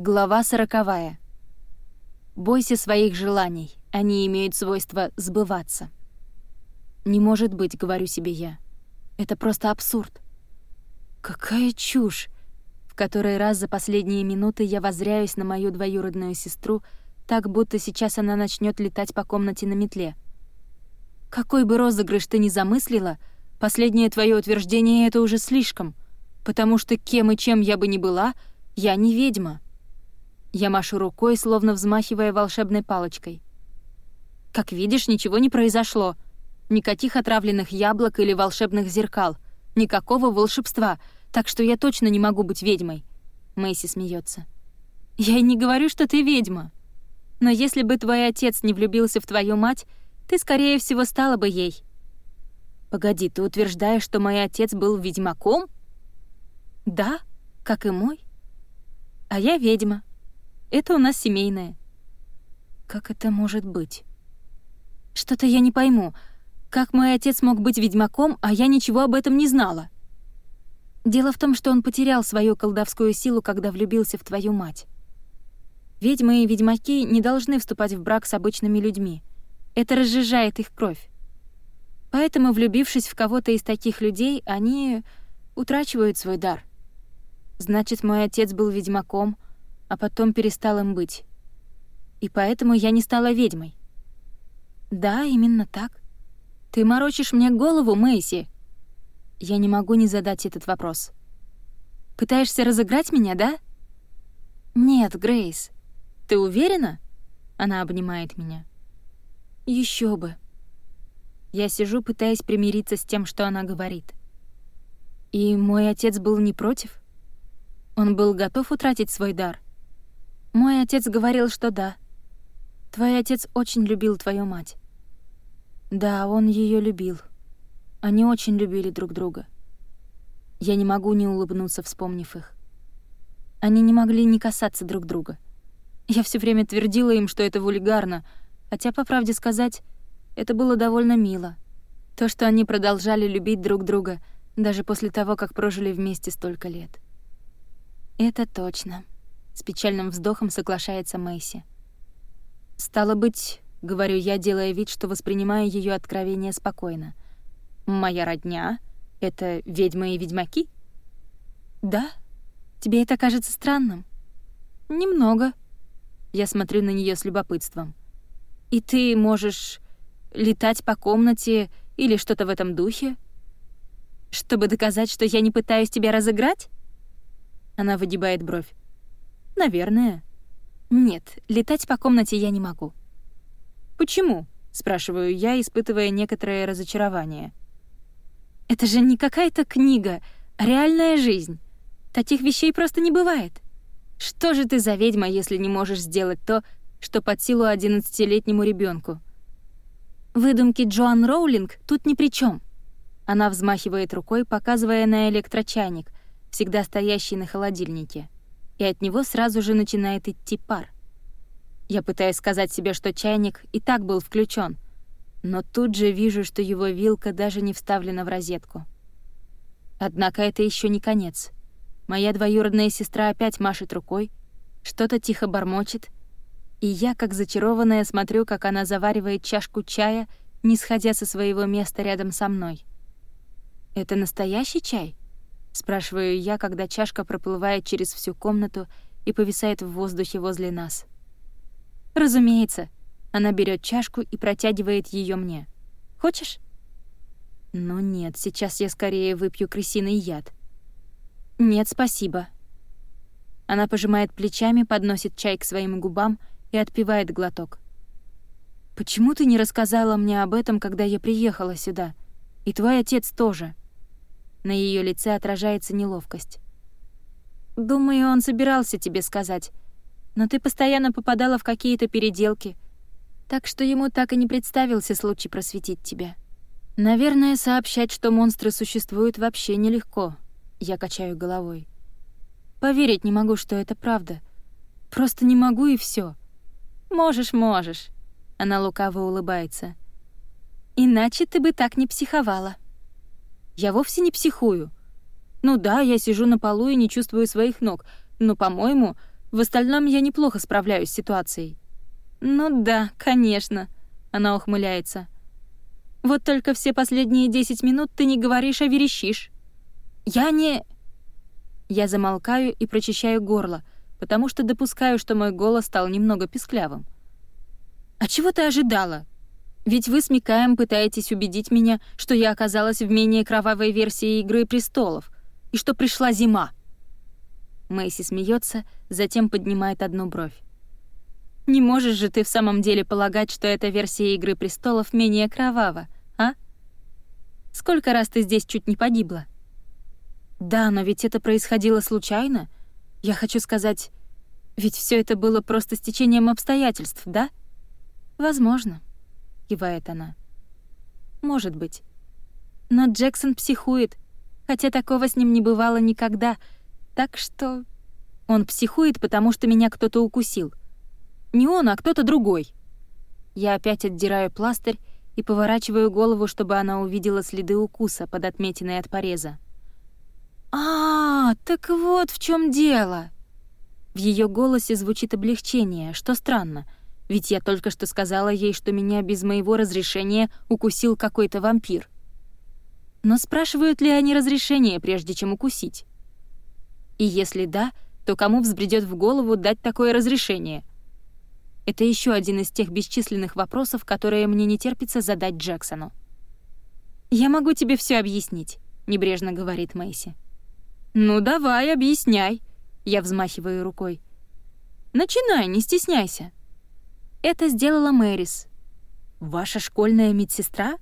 Глава сороковая. Бойся своих желаний, они имеют свойство сбываться. «Не может быть», — говорю себе я. «Это просто абсурд». Какая чушь! В который раз за последние минуты я возряюсь на мою двоюродную сестру, так будто сейчас она начнет летать по комнате на метле. Какой бы розыгрыш ты ни замыслила, последнее твое утверждение — это уже слишком, потому что кем и чем я бы ни была, я не ведьма. Я машу рукой, словно взмахивая волшебной палочкой. Как видишь, ничего не произошло. Никаких отравленных яблок или волшебных зеркал. Никакого волшебства, так что я точно не могу быть ведьмой. Мэйси смеется. Я и не говорю, что ты ведьма. Но если бы твой отец не влюбился в твою мать, ты, скорее всего, стала бы ей. Погоди, ты утверждаешь, что мой отец был ведьмаком? Да, как и мой. А я ведьма. Это у нас семейное». «Как это может быть?» «Что-то я не пойму. Как мой отец мог быть ведьмаком, а я ничего об этом не знала?» «Дело в том, что он потерял свою колдовскую силу, когда влюбился в твою мать. Ведьмы и ведьмаки не должны вступать в брак с обычными людьми. Это разжижает их кровь. Поэтому, влюбившись в кого-то из таких людей, они утрачивают свой дар. Значит, мой отец был ведьмаком — а потом перестал им быть. И поэтому я не стала ведьмой. Да, именно так. Ты морочишь мне голову, Мэйси. Я не могу не задать этот вопрос. Пытаешься разыграть меня, да? Нет, Грейс. Ты уверена? Она обнимает меня. Еще бы. Я сижу, пытаясь примириться с тем, что она говорит. И мой отец был не против? Он был готов утратить свой дар — мой отец говорил, что да. Твой отец очень любил твою мать. Да, он ее любил. Они очень любили друг друга. Я не могу не улыбнуться, вспомнив их. Они не могли не касаться друг друга. Я все время твердила им, что это вульгарно, хотя, по правде сказать, это было довольно мило. То, что они продолжали любить друг друга, даже после того, как прожили вместе столько лет. Это точно. С печальным вздохом соглашается Мэйси. «Стало быть, — говорю я, делая вид, что воспринимаю ее откровение спокойно, — моя родня — это ведьмы и ведьмаки?» «Да? Тебе это кажется странным?» «Немного». Я смотрю на нее с любопытством. «И ты можешь летать по комнате или что-то в этом духе?» «Чтобы доказать, что я не пытаюсь тебя разыграть?» Она выгибает бровь. Наверное. Нет, летать по комнате я не могу. Почему? спрашиваю я, испытывая некоторое разочарование. Это же не какая-то книга, а реальная жизнь. Таких вещей просто не бывает. Что же ты за ведьма, если не можешь сделать то, что под силу одиннадцатилетнему ребенку? Выдумки Джоан Роулинг тут ни при чем. Она взмахивает рукой, показывая на электрочайник, всегда стоящий на холодильнике и от него сразу же начинает идти пар. Я пытаюсь сказать себе, что чайник и так был включен, но тут же вижу, что его вилка даже не вставлена в розетку. Однако это еще не конец. Моя двоюродная сестра опять машет рукой, что-то тихо бормочет, и я, как зачарованная, смотрю, как она заваривает чашку чая, не сходя со своего места рядом со мной. «Это настоящий чай?» Спрашиваю я, когда чашка проплывает через всю комнату и повисает в воздухе возле нас. Разумеется. Она берет чашку и протягивает ее мне. Хочешь? Ну нет, сейчас я скорее выпью крысиный яд. Нет, спасибо. Она пожимает плечами, подносит чай к своим губам и отпивает глоток. «Почему ты не рассказала мне об этом, когда я приехала сюда? И твой отец тоже?» На ее лице отражается неловкость. «Думаю, он собирался тебе сказать. Но ты постоянно попадала в какие-то переделки, так что ему так и не представился случай просветить тебя. Наверное, сообщать, что монстры существуют, вообще нелегко». Я качаю головой. «Поверить не могу, что это правда. Просто не могу, и все. «Можешь, можешь», — она лукаво улыбается. «Иначе ты бы так не психовала». Я вовсе не психую. Ну да, я сижу на полу и не чувствую своих ног, но, по-моему, В остальном я неплохо справляюсь с ситуацией». «Ну да, конечно», — она ухмыляется. «Вот только все последние десять минут ты не говоришь, а верещишь». «Я не...» Я замолкаю и прочищаю горло, потому что допускаю, что мой голос стал немного писклявым. «А чего ты ожидала? Ведь вы с Микаем пытаетесь убедить меня, что я оказалась в менее кровавой версии «Игры престолов» и что пришла зима». Мэйси смеется, затем поднимает одну бровь. «Не можешь же ты в самом деле полагать, что эта версия «Игры престолов» менее кровава, а? Сколько раз ты здесь чуть не погибла?» «Да, но ведь это происходило случайно. Я хочу сказать, ведь все это было просто стечением обстоятельств, да?» «Возможно», — кивает она. «Может быть. Но Джексон психует, хотя такого с ним не бывало никогда, так что... Он психует, потому что меня кто-то укусил. Не он, а кто-то другой». Я опять отдираю пластырь и поворачиваю голову, чтобы она увидела следы укуса под отметиной от пореза. «А, так вот в чем дело!» В ее голосе звучит облегчение, что странно, ведь я только что сказала ей, что меня без моего разрешения укусил какой-то вампир. Но спрашивают ли они разрешение, прежде чем укусить? И если да, то кому взбредет в голову дать такое разрешение? Это еще один из тех бесчисленных вопросов, которые мне не терпится задать Джексону. «Я могу тебе все объяснить», — небрежно говорит Мэйси. «Ну давай, объясняй», — я взмахиваю рукой. «Начинай, не стесняйся». Это сделала Мэрис. «Ваша школьная медсестра?»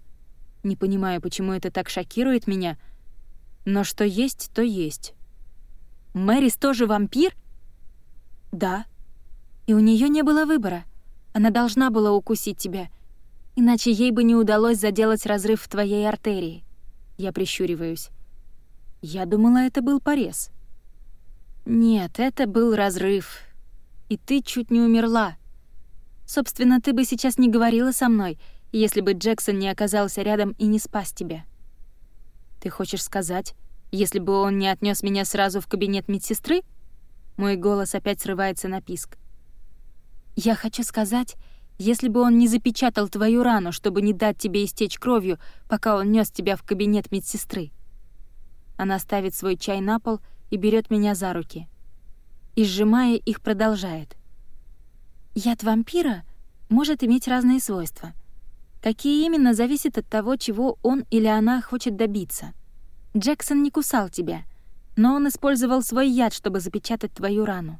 Не понимаю, почему это так шокирует меня, но что есть, то есть. «Мэрис тоже вампир?» «Да. И у нее не было выбора. Она должна была укусить тебя, иначе ей бы не удалось заделать разрыв в твоей артерии». Я прищуриваюсь. Я думала, это был порез. Нет, это был разрыв. И ты чуть не умерла. Собственно, ты бы сейчас не говорила со мной, если бы Джексон не оказался рядом и не спас тебя. Ты хочешь сказать, если бы он не отнес меня сразу в кабинет медсестры? Мой голос опять срывается на писк. Я хочу сказать, если бы он не запечатал твою рану, чтобы не дать тебе истечь кровью, пока он нес тебя в кабинет медсестры. Она ставит свой чай на пол и берет меня за руки. И, сжимая их, продолжает. Яд вампира может иметь разные свойства. Какие именно, зависит от того, чего он или она хочет добиться. Джексон не кусал тебя, но он использовал свой яд, чтобы запечатать твою рану.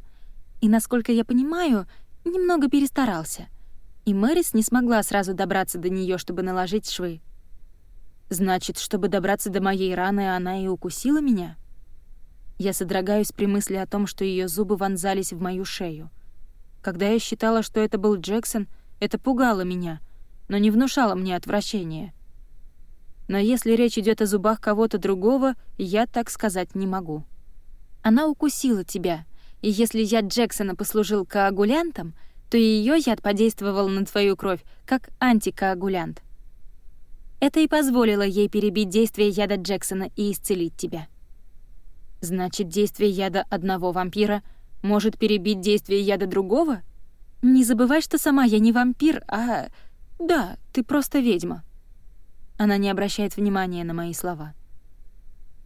И, насколько я понимаю, немного перестарался. И Мэрис не смогла сразу добраться до нее, чтобы наложить швы. Значит, чтобы добраться до моей раны, она и укусила меня? Я содрогаюсь при мысли о том, что ее зубы вонзались в мою шею. Когда я считала, что это был Джексон, это пугало меня, но не внушало мне отвращения. Но если речь идет о зубах кого-то другого, я так сказать не могу. Она укусила тебя, и если яд Джексона послужил коагулянтом, то ее яд подействовал на твою кровь как антикоагулянт. Это и позволило ей перебить действие яда Джексона и исцелить тебя. Значит, действие яда одного вампира может перебить действие яда другого? Не забывай, что сама я не вампир, а... Да, ты просто ведьма. Она не обращает внимания на мои слова.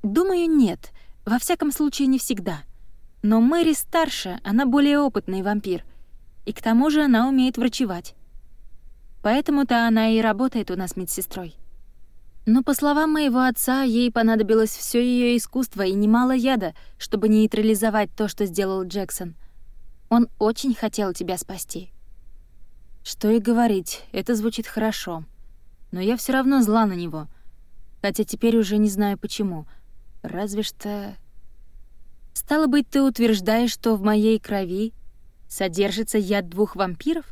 Думаю, нет. Во всяком случае, не всегда. Но Мэри старше, она более опытный вампир. И к тому же она умеет врачевать. Поэтому-то она и работает у нас медсестрой. Но, по словам моего отца, ей понадобилось все ее искусство и немало яда, чтобы нейтрализовать то, что сделал Джексон. Он очень хотел тебя спасти. Что и говорить, это звучит хорошо. Но я все равно зла на него. Хотя теперь уже не знаю почему. Разве что... Стало быть, ты утверждаешь, что в моей крови содержится яд двух вампиров?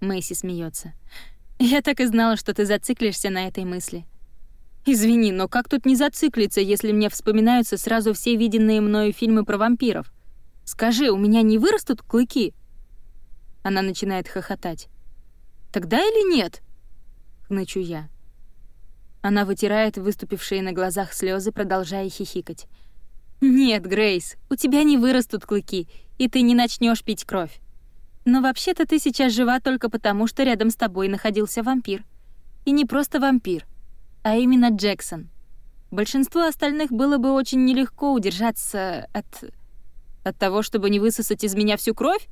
Мэйси смеется. Я так и знала, что ты зациклишься на этой мысли. Извини, но как тут не зациклиться, если мне вспоминаются сразу все виденные мною фильмы про вампиров? Скажи, у меня не вырастут клыки?» Она начинает хохотать. «Тогда или нет?» — хнычу я. Она вытирает выступившие на глазах слезы, продолжая хихикать. Нет, Грейс, у тебя не вырастут клыки, и ты не начнешь пить кровь. Но вообще-то ты сейчас жива только потому, что рядом с тобой находился вампир. И не просто вампир, а именно Джексон. Большинству остальных было бы очень нелегко удержаться от... от того, чтобы не высосать из меня всю кровь?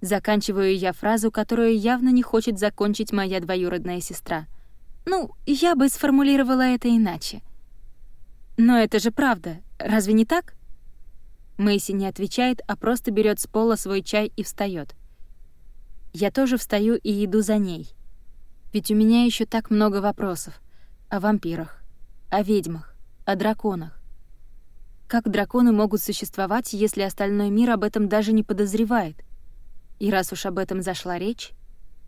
Заканчиваю я фразу, которую явно не хочет закончить моя двоюродная сестра. Ну, я бы сформулировала это иначе. Но это же правда, разве не так? Мэйси не отвечает, а просто берет с пола свой чай и встает. Я тоже встаю и иду за ней. Ведь у меня еще так много вопросов о вампирах, о ведьмах, о драконах. Как драконы могут существовать, если остальной мир об этом даже не подозревает? И раз уж об этом зашла речь,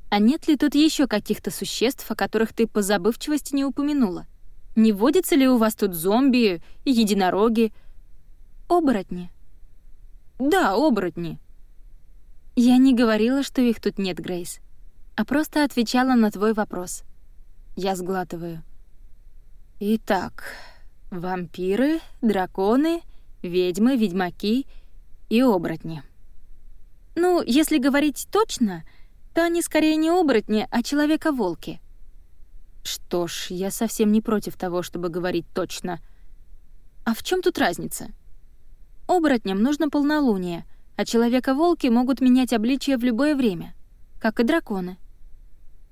а нет ли тут еще каких-то существ, о которых ты по забывчивости не упомянула? Не водится ли у вас тут зомби, единороги, оборотни? Да, оборотни. Я не говорила, что их тут нет, Грейс, а просто отвечала на твой вопрос. Я сглатываю. Итак, вампиры, драконы, ведьмы, ведьмаки и оборотни. Ну, если говорить точно, то они скорее не оборотни, а человека-волки. Что ж, я совсем не против того, чтобы говорить точно. А в чем тут разница? Оборотням нужно полнолуние, а человека-волки могут менять обличие в любое время, как и драконы.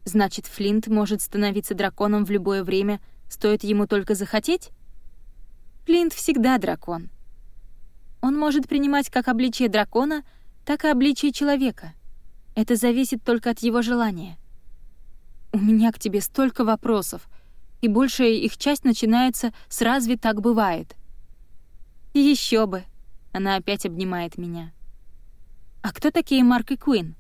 Значит, Флинт может становиться драконом в любое время, стоит ему только захотеть? Флинт всегда дракон. Он может принимать как обличие дракона, так и обличие человека. Это зависит только от его желания. У меня к тебе столько вопросов, и большая их часть начинается с «разве так бывает?» Еще бы. Она опять обнимает меня. «А кто такие Марк и Куин?»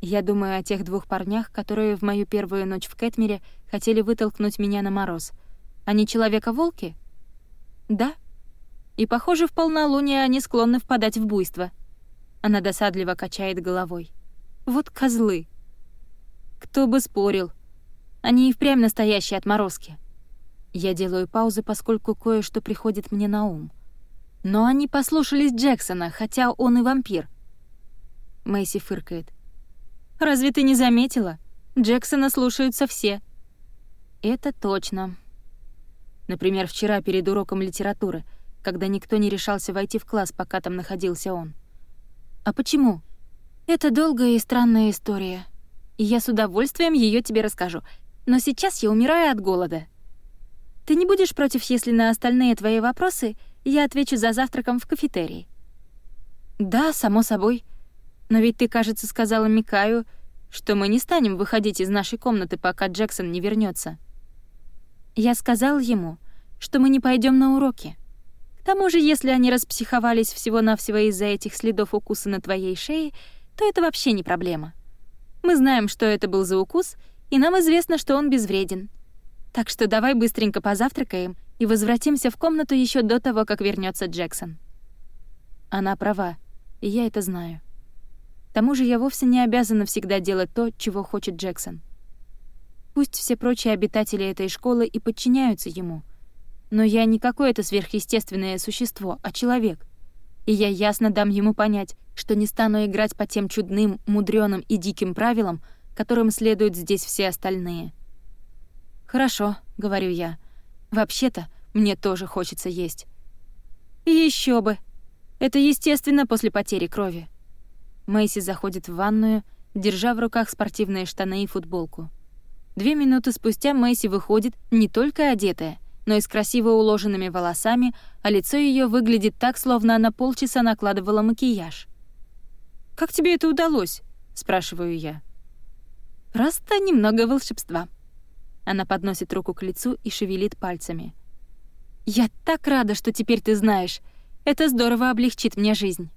Я думаю о тех двух парнях, которые в мою первую ночь в Кэтмере хотели вытолкнуть меня на мороз. Они человека-волки? Да. И, похоже, в полнолуние они склонны впадать в буйство. Она досадливо качает головой. Вот козлы. Кто бы спорил. Они и впрямь настоящие отморозки. Я делаю паузы, поскольку кое-что приходит мне на ум — но они послушались Джексона, хотя он и вампир. Мэйси фыркает. «Разве ты не заметила? Джексона слушаются все». «Это точно». Например, вчера перед уроком литературы, когда никто не решался войти в класс, пока там находился он. «А почему?» «Это долгая и странная история. И я с удовольствием ее тебе расскажу. Но сейчас я умираю от голода. Ты не будешь против, если на остальные твои вопросы — я отвечу за завтраком в кафетерии». «Да, само собой. Но ведь ты, кажется, сказала Микаю, что мы не станем выходить из нашей комнаты, пока Джексон не вернется. Я сказал ему, что мы не пойдем на уроки. К тому же, если они распсиховались всего-навсего из-за этих следов укуса на твоей шее, то это вообще не проблема. Мы знаем, что это был за укус, и нам известно, что он безвреден. Так что давай быстренько позавтракаем и возвратимся в комнату еще до того, как вернется Джексон. Она права, и я это знаю. К тому же я вовсе не обязана всегда делать то, чего хочет Джексон. Пусть все прочие обитатели этой школы и подчиняются ему, но я не какое-то сверхъестественное существо, а человек. И я ясно дам ему понять, что не стану играть по тем чудным, мудрёным и диким правилам, которым следуют здесь все остальные. «Хорошо», — говорю я, Вообще-то, мне тоже хочется есть. Еще бы. Это естественно после потери крови. Мэйси заходит в ванную, держа в руках спортивные штаны и футболку. Две минуты спустя Мэйси выходит не только одетая, но и с красиво уложенными волосами, а лицо ее выглядит так, словно она полчаса накладывала макияж. «Как тебе это удалось?» — спрашиваю я. «Просто немного волшебства», она подносит руку к лицу и шевелит пальцами. «Я так рада, что теперь ты знаешь. Это здорово облегчит мне жизнь».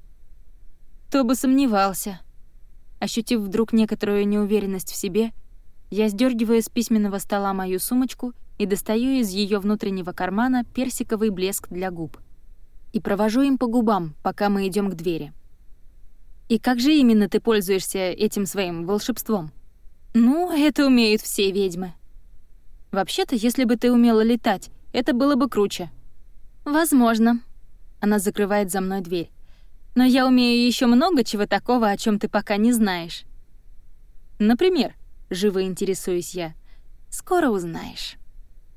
Кто бы сомневался. Ощутив вдруг некоторую неуверенность в себе, я сдергиваю с письменного стола мою сумочку и достаю из ее внутреннего кармана персиковый блеск для губ. И провожу им по губам, пока мы идем к двери. «И как же именно ты пользуешься этим своим волшебством?» «Ну, это умеют все ведьмы», Вообще-то, если бы ты умела летать, это было бы круче. Возможно. Она закрывает за мной дверь. «Но я умею еще много чего такого, о чем ты пока не знаешь». «Например?» — живо интересуюсь я. «Скоро узнаешь».